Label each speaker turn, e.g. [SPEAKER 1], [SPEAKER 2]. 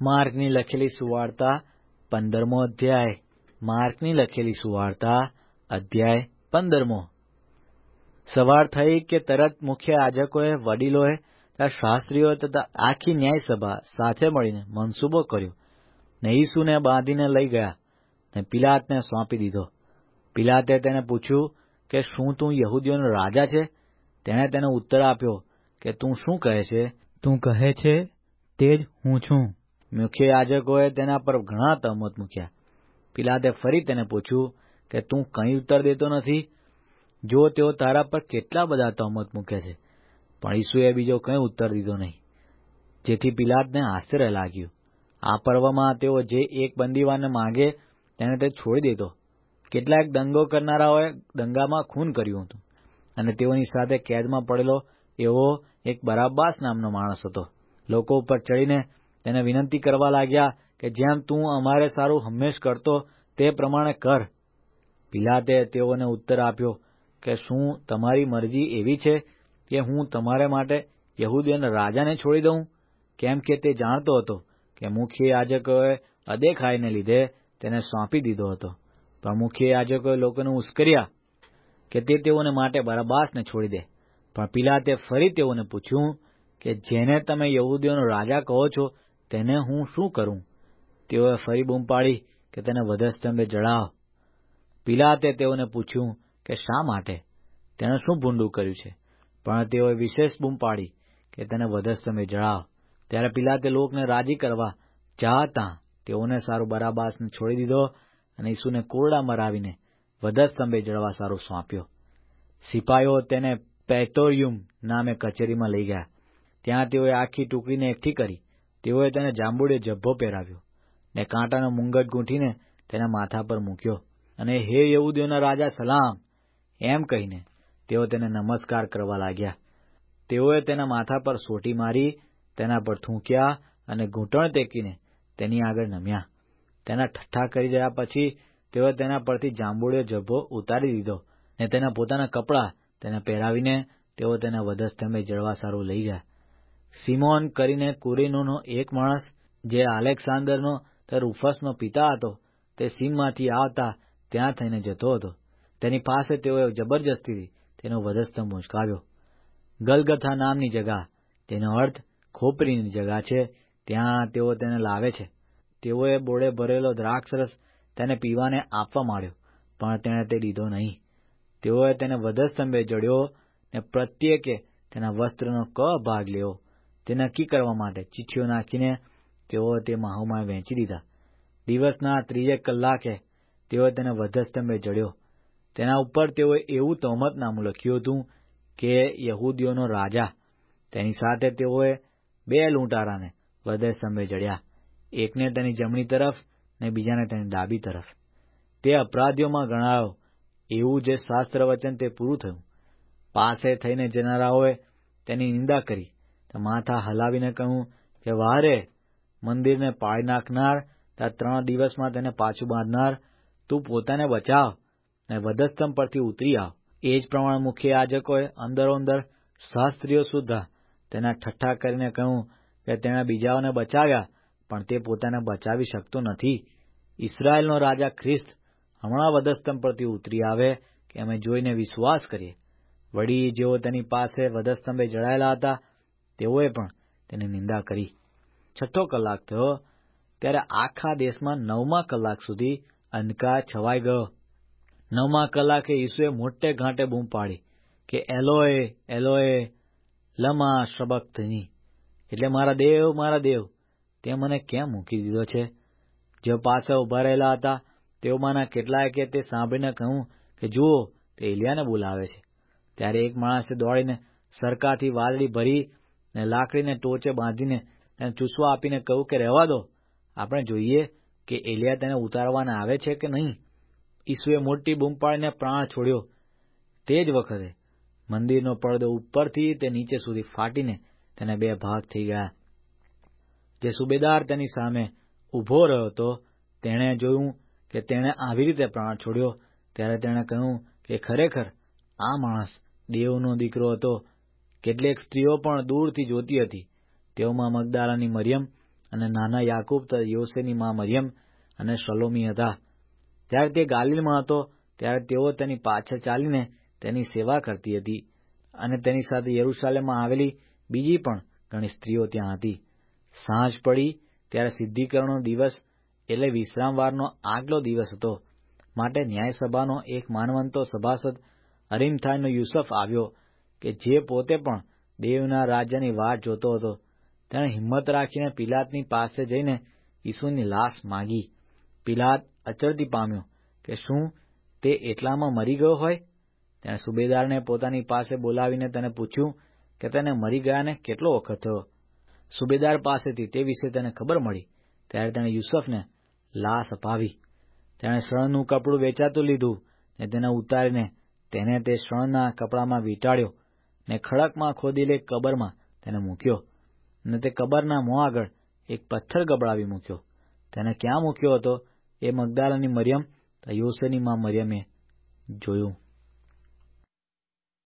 [SPEAKER 1] માર્કની લખેલી સુવાર્તા પંદરમો અધ્યાય. માર્કની લખેલી સુવાર્તા અધ્યાય પંદરમો. સવાર થઈ કે તરત મુખ્ય યાજકોએ, વડીલોએ તથા શાસ્ત્રીઓ તથા આખી ન્યાયસભા સાથે મળીને મનસૂબો કર્યો. ને ઈસુને બાંધીને લઈ ગયા ને પિલાતને સોંપી દીધો. પિલાતે તેને પૂછ્યું કે શું તું યહૂદીઓનો રાજા છે? તેણે તેને ઉત્તર આપ્યો કે તું શું કહે છે?
[SPEAKER 2] તું કહે છે, તે જ હું છું.
[SPEAKER 1] મુખ્ય યાજકોએ તેના પર ઘણા તહમત મૂક્યા. પિલાતે ફરી તેને પૂછ્યું કે, તું કંઈ ઉત્તર દેતો નથી? જો તેઓ તારા પર કેટલા બધા તહમત મૂકે છે, પણ ઈસુએ બીજો કંઈ ઉત્તર દીધો નહીં. જેથી પિલાતને આશ્ચર્ય લાગ્યું. આ પર્વમાં તેઓ જે એક બંદીવાનને માંગે, તેને તે છોડી દેતો. કેટલાક દંગો કરનારાઓએ દંગામાં ખૂન કર્યું હતું અને તેઓની સાથે કેદમાં પડેલો એવો એક બરાબ્બાસ નામનો માણસ હતો. લોકો ઉપર ચડીને તેને વિનંતી કરવા લાગ્યા કે જેમ તું અમારે સારું હંમેશ કરતો, તે પ્રમાણે કર. પિલાતે તેઓને ઉત્તર આપ્યો કે શું તમારી મરજી એવી છે કે હું તમારે માટે યહૂદીઓના રાજાને છોડી દઉં? કેમ કે તે જાણતો હતો કે મુખ્ય યાજકોએ અદેખાઈને લીધે તેને સોંપી દીધો હતો. પણ મુખ્ય યાજકોએ લોકોને ઉશ્કર્યા કે તે તેઓને માટે બરાબાસને છોડી દે. પણ પિલાતે ફરી તેઓને પૂછ્યું કે જેને તમે યહૂદીઓનો રાજા કહો છો તેને હું શું કરું? તેઓએ ફરી બૂમ પાડી કે તેને વધસ્તંભે જડાવ. પિલાતે તેઓને પૂછ્યું કે શા માટે? તેણે શું ભૂંડું કર્યું છે? પણ તેઓએ વિશેષ બૂમ પાડી કે તેને વધસ્તંભે જડાવ. ત્યારે પિલાતે લોકને રાજી કરવા ચાહતા તેઓને સારું બરાબાસને છોડી દીધો અને ઈસુને કોરડા મરાવીને વધસ્તંભે જડવા સારું સોંપ્યો. સિપાહીઓ તેને પૈતોરિયુમ નામે કચેરીમાં લઈ ગયા. ત્યાં તેઓએ આખી ટુકડીને એકઠી કરી તેઓએ તેને જાંબુડે જભ્ભો પહેરાવ્યો ને કાંટાનો મુંગટ ગૂંથીને તેના માથા પર મૂક્યો અને હે યહૂદીઓના રાજા, સલામ. એમ કહીને તેઓ તેને નમસ્કાર કરવા લાગ્યા. તેઓએ તેના માથા પર સોટી મારી, તેના પર થૂંક્યા અને ઘૂંટણ ટેકીને તેની આગળ નમ્યા. તેના ઠઠ્ઠા કરી રહ્યા પછી તેઓએ તેના પરથી જાંબુડિયો જભ્ભો ઉતારી દીધો ને તેના પોતાના કપડાં તેને પહેરાવીને તેઓ તેના વધસ્તંભે જળવા સારું લઈ ગયા. સિમોન કરીને કુરેનોનો એક માણસ, જે આલેક્સાન્ડરનો તે રૂફસનો પિતા હતો, તે સીમમાંથી આવતા ત્યાં થઈને જતો હતો. તેની પાસે તેઓએ જબરજસ્તીથી તેનો વધસ્તંભ ઉંચકાવ્યો. ગલગથા નામની જગા, તેનો અર્થ ખોપરીની જગા છે, ત્યાં તેઓ તેને લાવે છે. તેઓએ બોળે ભરેલો દ્રાક્ષરસ તેને પીવાને આપવા માંડ્યો, પણ તેણે તે લીધો નહીં. તેઓએ તેને વધસ્તંભે જડ્યો ને પ્રત્યેકે તેના વસ્ત્રનો ક ભાગ લેવો તે નક્કી કરવા માટે ચિઠ્ઠીઓ નાખીને તેઓ તે માહોમાં વહેંચી દીધા. દિવસના ત્રીજે કલાકે તેઓએ તેને વધસ્તંભે જડ્યો. તેના ઉપર તેઓએ એવું તહોમતનામું લખ્યું હતું કે યહૂદીઓનો રાજા, તેની સાથે તેઓએ બે લૂંટારાને વધસ્તંભે જડ્યા. એકને તેની જમણી તરફ ને બીજાને તેની ડાબી તરફ. તે અપરાધીઓમાં ગણાયો. એવું જે શાસ્ત્ર વચન તે પૂરું થયું. પાસે થઈને જનારાઓએ તેની નિંદા કરી. તો માથા હલાવીને કહ્યું કે, વારે, મંદિરને પાડી નાખનાર ત્યાં ત્રણ દિવસમાં તેને પાછું બાંધનાર, તું પોતાને બચાવ ને વધસ્તંભ પરથી ઉતરી આવ. એ જ પ્રમાણે મુખ્ય યાજકોએ અંદરોઅંદર શાસ્ત્રીઓ સુદ્ધા તેના ઠઠ્ઠા કરીને કહ્યું કે, તેણે બીજાઓને બચાવ્યા, પણ તે પોતાને બચાવી શકતો નથી. ઇસરાયેલનો રાજા ખ્રિસ્ત હમણાં વધસ્તંભ પરથી ઉતરી આવે કે અમે જોઈને વિશ્વાસ કરીએ. વળી જેઓ તેની પાસે વધસ્તંભે જડાયેલા હતા તેઓએ પણ તેની નિંદા કરી. છઠ્ઠો કલાક થયો, ત્યારે આખા દેશમાં નવમા કલાક સુધી અંધકાર છવાઈ ગયો. નવમા કલાકે ઈસુએ મોટે ઘાંટે બૂમ પાડી કે એલોએ એલોએ લમા શબક્તની એટલે મારા દેવ મારા દેવ. તે મને કેમ મૂકી દીધો છે? જે પાસે ઊભા રહેલા હતા તેઓમાંના કેટલાય કે તે સાંભળીને કહ્યું કે, જુઓ, તે એલિયાને બોલાવે છે. ત્યારે એક માણસે દોડીને સરકારથી વાદળી ભરી ને લાકડીને ટોચે બાંધીને તેને ચૂસવા આપીને કહ્યું કે, રહેવા દો. આપણે જોઈએ કે એલિયા તેને ઉતારવાને આવે છે કે નહીં. ઈસુએ મોટી બૂમ પાડીને પ્રાણ છોડ્યો. તે જ વખતે મંદિરનો પડદો ઉપરથી તે નીચે સુધી ફાટીને તેને બે ભાગ થઈ ગયા. જે સુબેદાર તેની સામે ઊભો રહ્યો હતો, તેણે જોયું કે તેણે આવી રીતે પ્રાણ છોડ્યો. ત્યારે તેણે કહ્યું કે, ખરેખર આ માણસ દેવનો દીકરો હતો. કેટલીક સ્ત્રીઓ પણ દૂરથી જોતી હતી. તેઓમાં મગદારાની મરિયમ અને નાના યાકૂબ યોસેની મા મરિયમ અને સલોમી હતા. ત્યારે તે ગાલિલમાં હતો, ત્યારે તેઓ તેની પાછળ ચાલીને તેની સેવા કરતી હતી અને તેની સાથે યરૂશાલેમમાં આવેલી બીજી પણ ઘણી સ્ત્રીઓ ત્યાં હતી. સાંજ પડી ત્યારે સિદ્ધિકરણનો દિવસ એટલે વિશ્રામવારનો આગલો દિવસ હતો. માટે ન્યાયસભાનો એક માનવંતો સભાસદ અરીમથાઈનો યુસફ આવ્યો કે જે પોતે પણ દેવના રાજ્યની વાટ જોતો હતો, તેણે હિંમત રાખીને પિલાતની પાસે જઈને ઈસુની લાશ માંગી. પિલાત અચરતી પામ્યો કે શું તે એટલામાં મરી ગયો હોય? તેણે સુબેદારને પોતાની પાસે બોલાવીને તેને પૂછ્યું કે તેને મરી ગયાને કેટલો વખત થયો? સુબેદાર પાસેથી તે વિશે તેને ખબર મળી. ત્યારે તેણે યુસફને લાશ અપાવી. તેણે શણનું કપડું વેચાતું લીધું ને તેને ઉતારીને તેને તે શણના કપડામાં વીંટાળ્યો. ને ખડકમાં ખોદેલી એક કબરમાં તેને મૂક્યો ને તે કબરના મોં આગળ એક પથ્થર ગબડાવી મૂક્યો. તેને ક્યાં મૂક્યો હતો એ મગદાલાની મરિયમ તથા યોસેની માં મરિયમે જોયું.